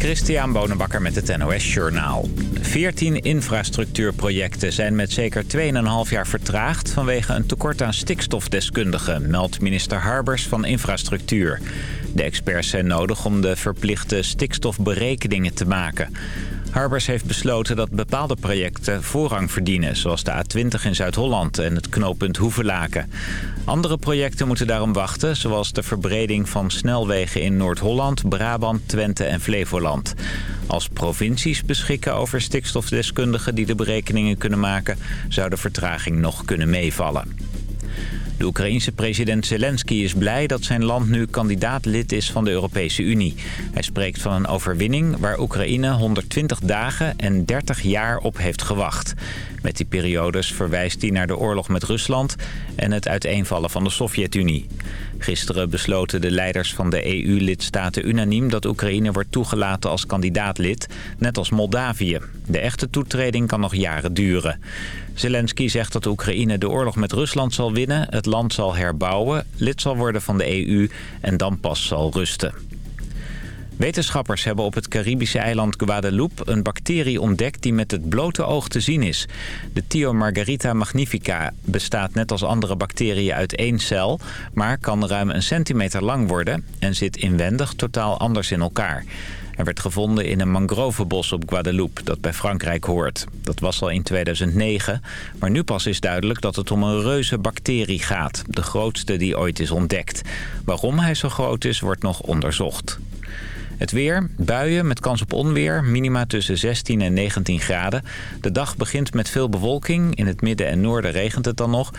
Christian Bonenbakker met het NOS Journaal. 14 infrastructuurprojecten zijn met zeker 2,5 jaar vertraagd... vanwege een tekort aan stikstofdeskundigen, meldt minister Harbers van Infrastructuur. De experts zijn nodig om de verplichte stikstofberekeningen te maken. Harbers heeft besloten dat bepaalde projecten voorrang verdienen... zoals de A20 in Zuid-Holland en het knooppunt Hoevelaken. Andere projecten moeten daarom wachten... zoals de verbreding van snelwegen in Noord-Holland, Brabant, Twente en Flevoland. Als provincies beschikken over stikstofdeskundigen die de berekeningen kunnen maken... zou de vertraging nog kunnen meevallen. De Oekraïense president Zelensky is blij dat zijn land nu kandidaatlid is van de Europese Unie. Hij spreekt van een overwinning waar Oekraïne 120 dagen en 30 jaar op heeft gewacht. Met die periodes verwijst hij naar de oorlog met Rusland en het uiteenvallen van de Sovjet-Unie. Gisteren besloten de leiders van de EU-lidstaten unaniem dat Oekraïne wordt toegelaten als kandidaatlid, net als Moldavië. De echte toetreding kan nog jaren duren. Zelensky zegt dat Oekraïne de oorlog met Rusland zal winnen, het land zal herbouwen, lid zal worden van de EU en dan pas zal rusten. Wetenschappers hebben op het Caribische eiland Guadeloupe een bacterie ontdekt die met het blote oog te zien is. De Thiomargarita magnifica bestaat net als andere bacteriën uit één cel, maar kan ruim een centimeter lang worden en zit inwendig totaal anders in elkaar. Hij werd gevonden in een mangrovebos op Guadeloupe, dat bij Frankrijk hoort. Dat was al in 2009, maar nu pas is duidelijk dat het om een reuze bacterie gaat. De grootste die ooit is ontdekt. Waarom hij zo groot is, wordt nog onderzocht. Het weer, buien met kans op onweer, minima tussen 16 en 19 graden. De dag begint met veel bewolking, in het midden en noorden regent het dan nog.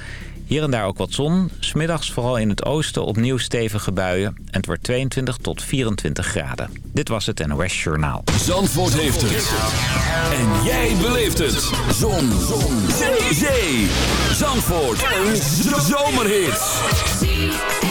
Hier en daar ook wat zon. Smiddags vooral in het oosten opnieuw stevige buien. En het wordt 22 tot 24 graden. Dit was het NOS Journaal. Zandvoort heeft het. En jij beleeft het. Zon. zon. Zee. Zee. Zandvoort. Een zomerhit.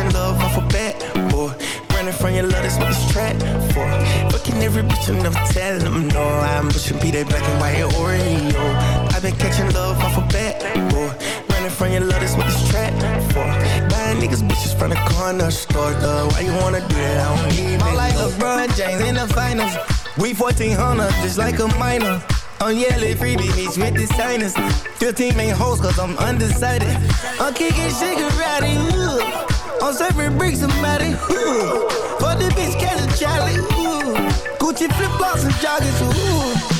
your love off a bat, boy. Running from your love, that's what it's trapped for. Fucking every bitch and never tell them no. I'm pushing be that black and white Oreo. I've been catching love off a bat, boy. Running from your love, that's what it's trapped for. Buying niggas bitches from the corner store, though. Why you wanna do that? I don't need I'm like LeBron James in the finals. We 1400, just like a minor. I'm yelling free bitch with the signers. 15 main hoes, cause I'm undecided. I'm kicking shit karate, you. I'm serving bricks and matty. For the bitch, catch a Charlie, ooh. Gucci flip flops and joggers, ooh.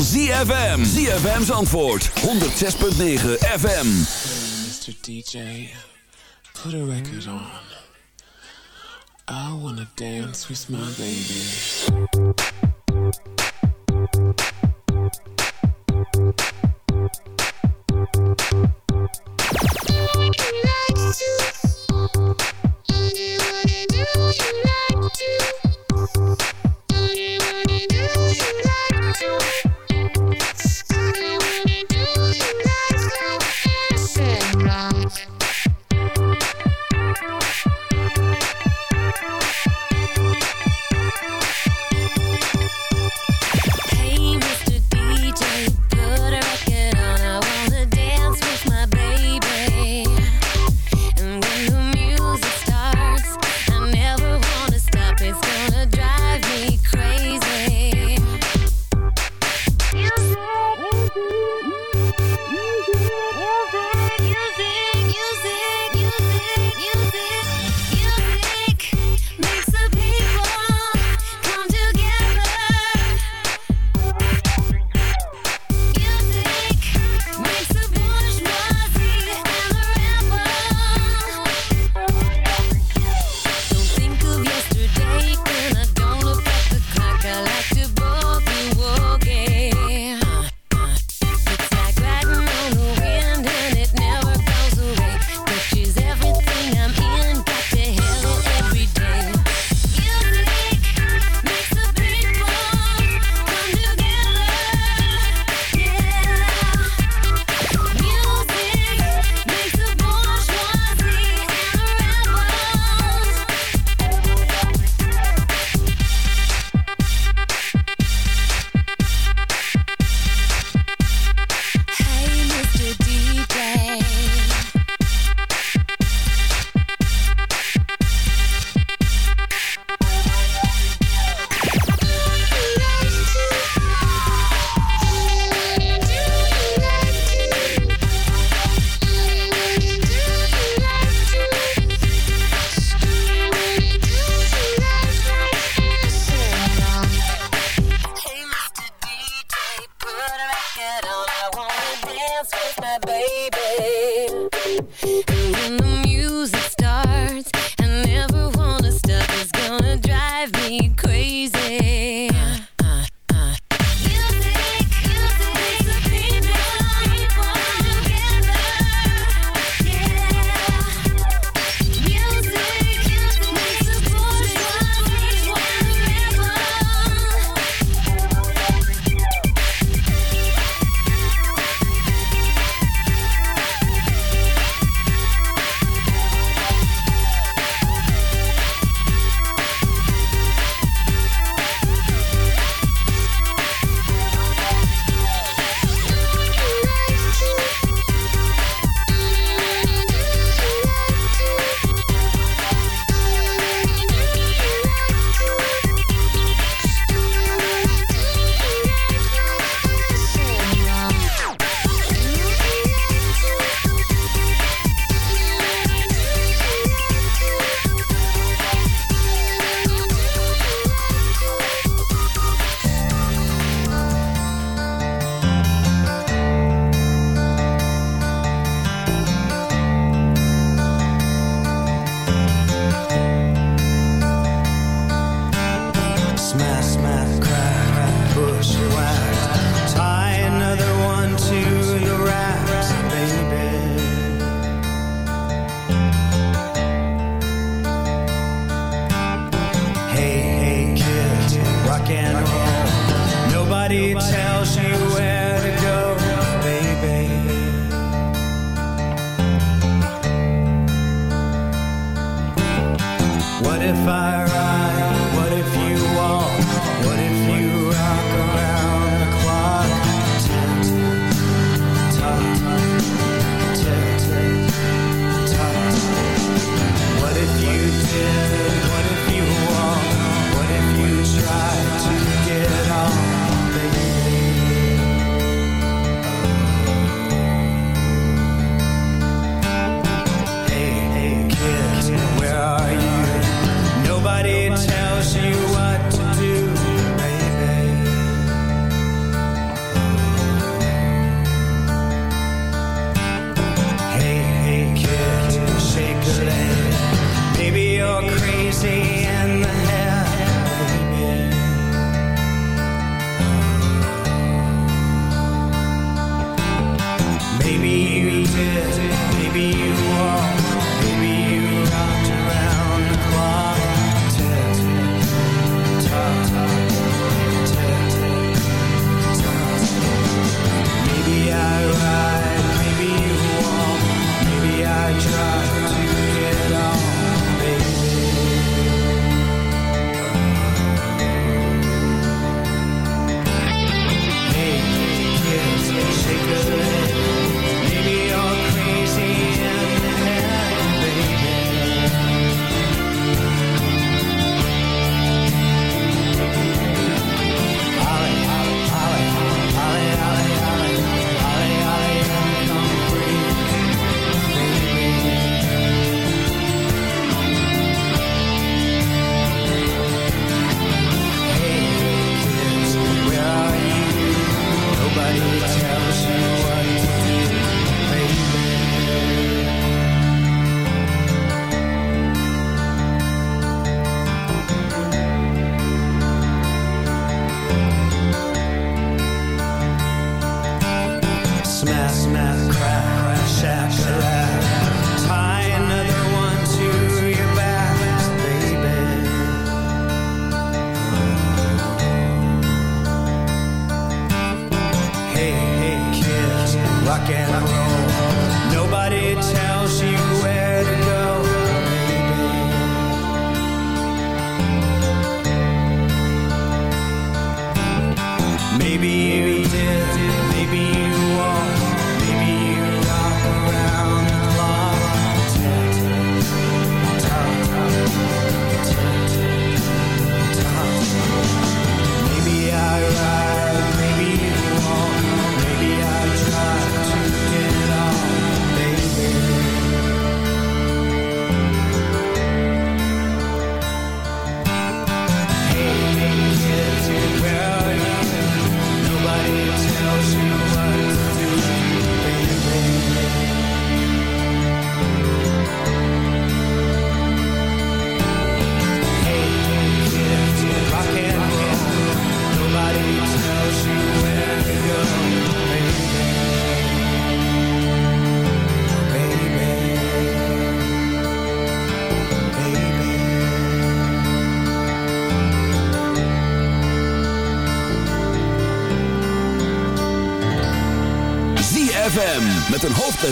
ZFM. ZFM's antwoord. 106.9 FM. Mr. DJ, put a record on. I wanna dance with my baby.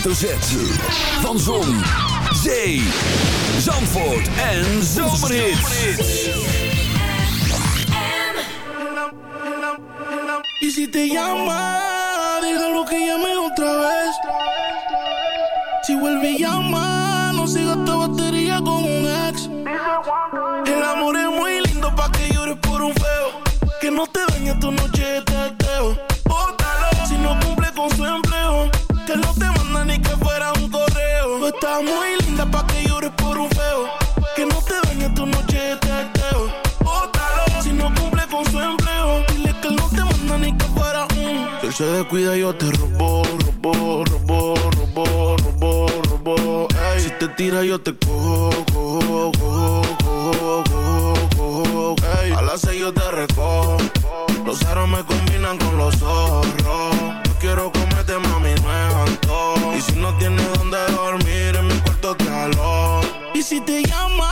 Hoofdletter. Van Zon, Zee, Zandvoort en Zomerhits. Y si te llama, que llame otra vez. Si vuelve llama, Descuida, yo te robo, robo, robo, robo, robo, robo. Ey. Si te tira, yo te cojo, cojo, cojo, cojo, cojo, cojo. Ey. A las seis yo te recojo. Los aros me combinan con los zorros. Yo quiero comerte, mami, no es. Y si no tienes donde dormir, en mi cuarto te alojo. Y si te llama,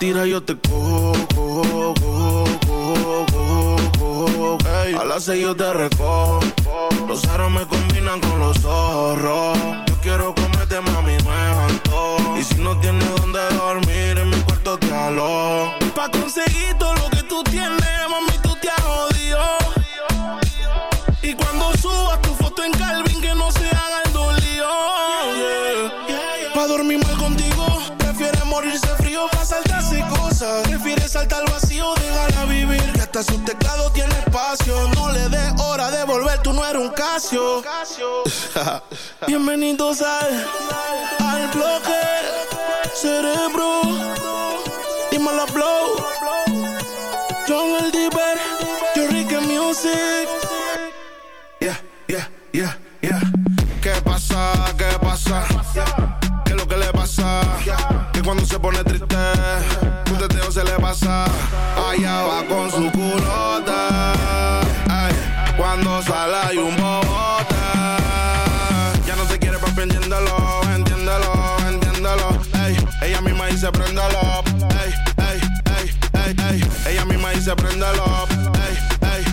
Ey. Si te tira, yo te cojo, cojo, cojo, cojo, cojo, cojo. Ey. A las seis yo te recojo. Los aros me combinan con los zorros. Yo quiero comerte, mami, es antojo. Y si no tienes donde dormir, en mi cuarto te alojo. Pa' conseguir todo lo que cosas. Prefieres saltar al vacío, déjala vivir. Que hasta su teclado tiene espacio. No le des hora de volver, tú no eres un Casio. Bienvenidos al, al bloque cerebro. Dímelo, blow. John el Diver, yo Ricky Music. Yeah, yeah, yeah, yeah. ¿Qué pasa? ¿Qué pasa? ¿Qué es lo que le pasa? Que cuando se pone triste, se le pasa. Allá va con su culota. Ay, cuando sale hay un bobote. Ya no te quiere papi, entiéndelo, entiéndelo, entiéndelo. Ey, ella misma dice préndelo. Ey, ey, ey, ey, ey. Ella misma dice préndelo. Ey,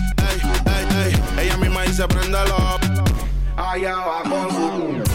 ey. Ella misma dice préndelo. Allá va con su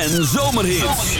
en zomerhits.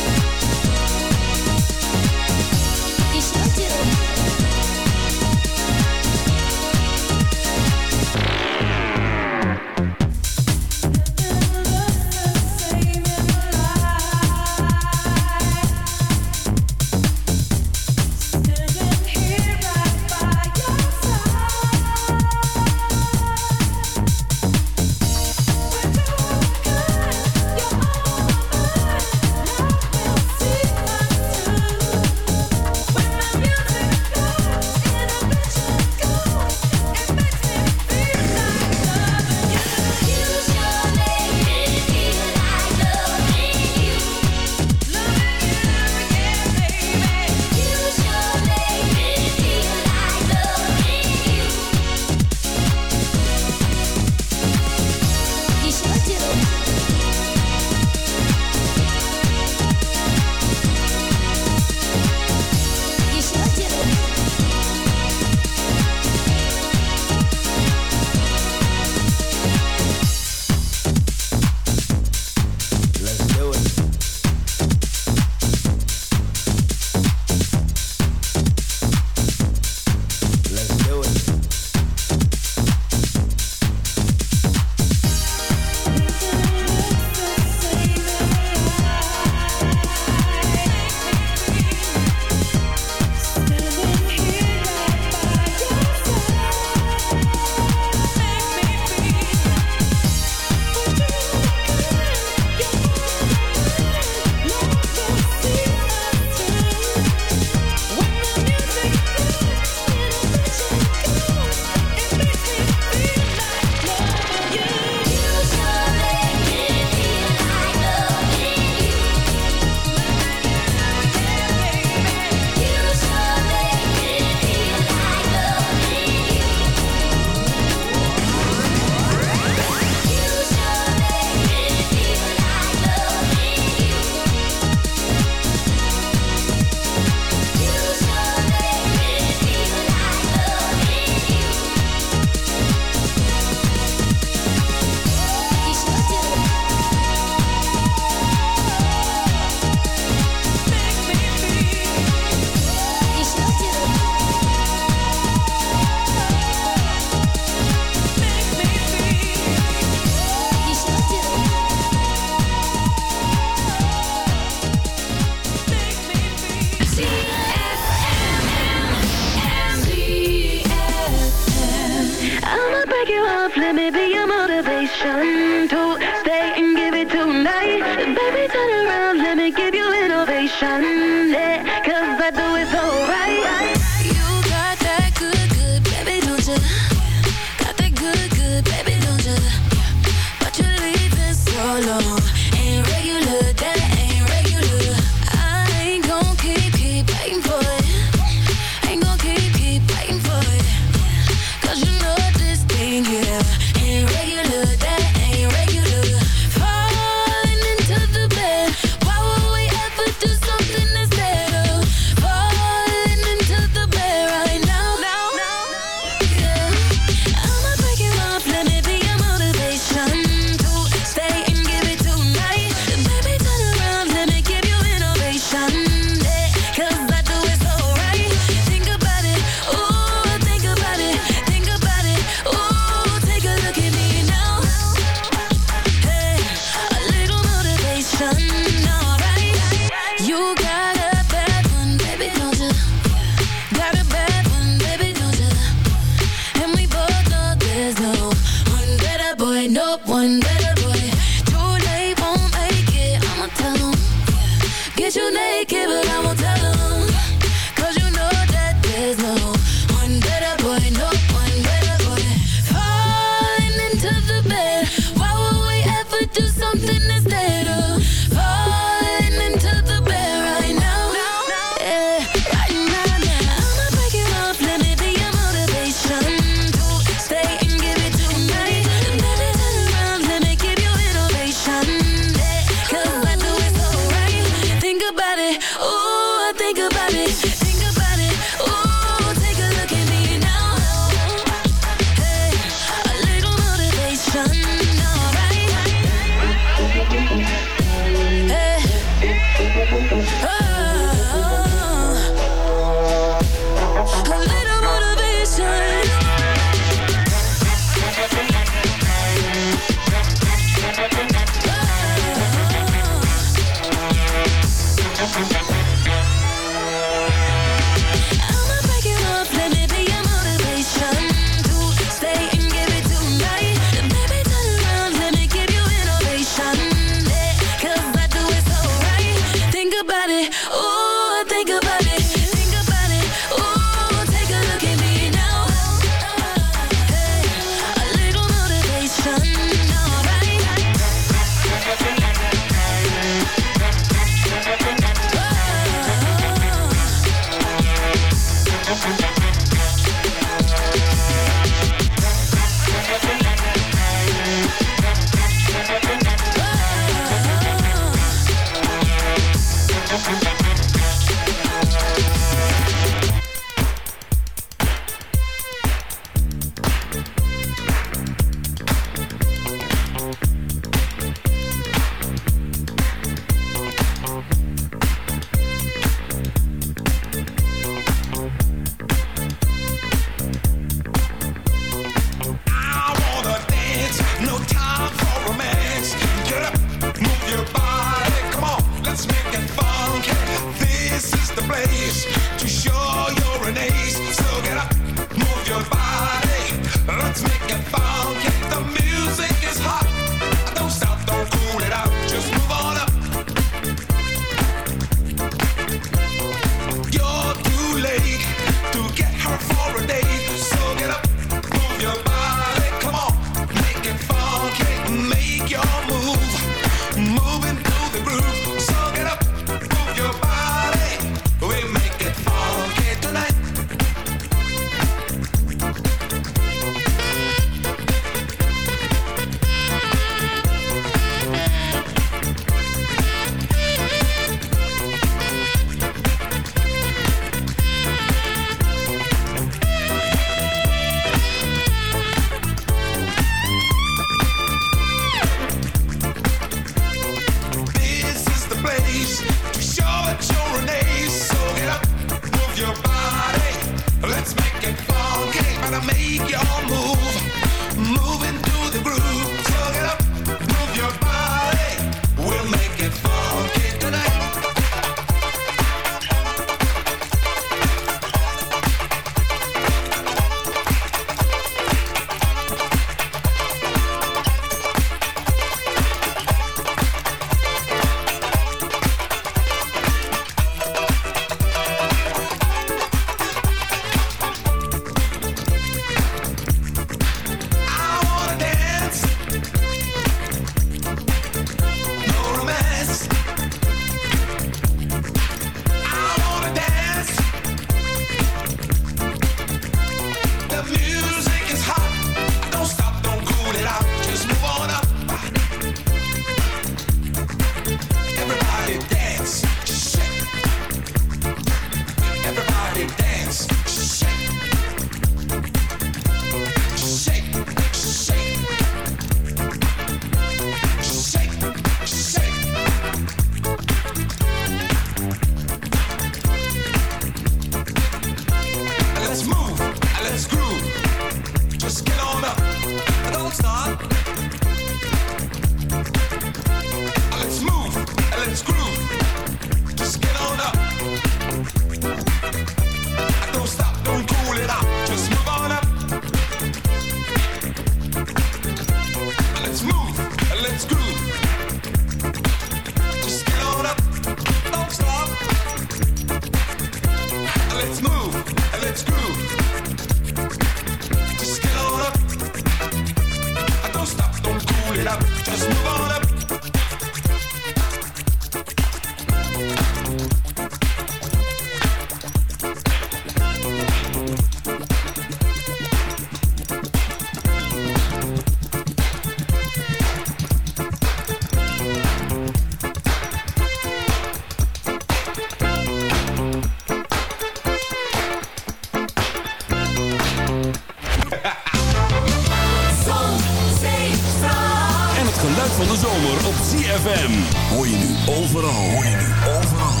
Van de zomer op ZFM. Hoor je nu overal, hoor je nu overal.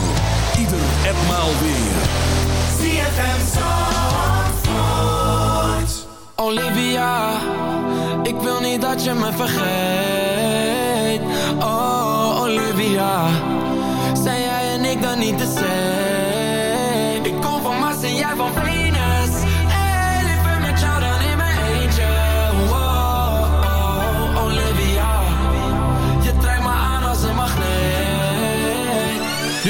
Ieder en maal weer. ZFM Zandvoort. Olivia, ik wil niet dat je me vergeet. Oh, Olivia, zijn jij en ik dan niet de same? Ik kom van Mars en jij van Venus.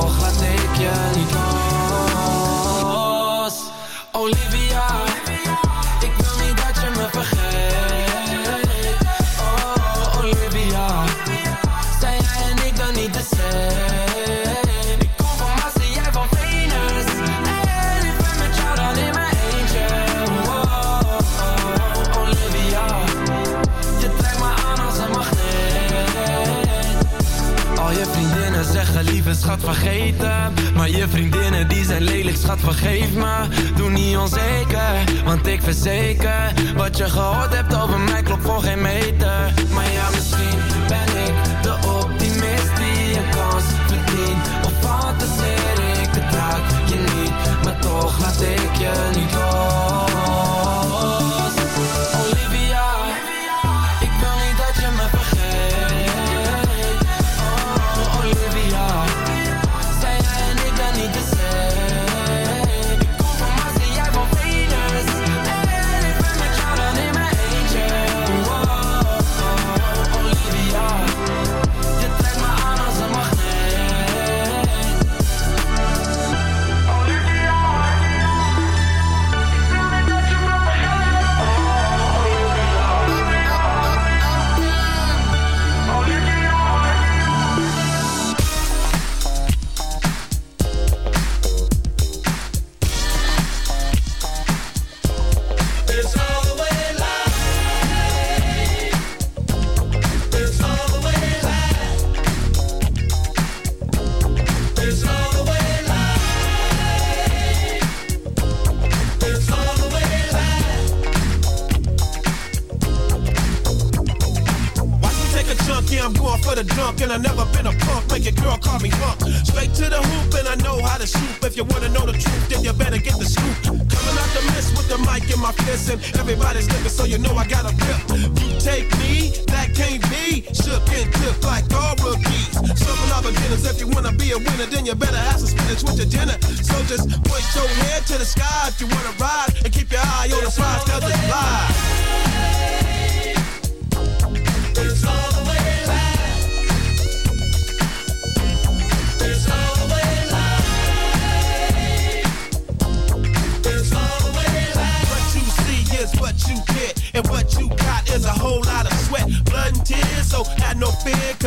toch laat ik je niet. Schat vergeten. Maar je vriendinnen die zijn lelijk schat vergeef me. Doe niet onzeker, want ik verzeker Wat je gehoord hebt over mij klopt voor geen meter. Maar ja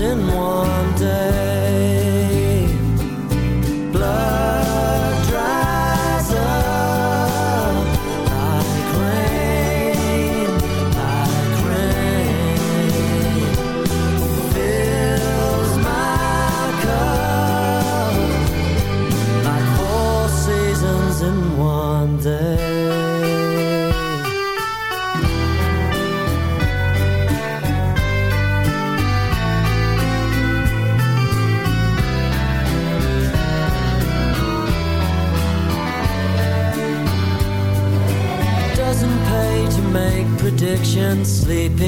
In one day.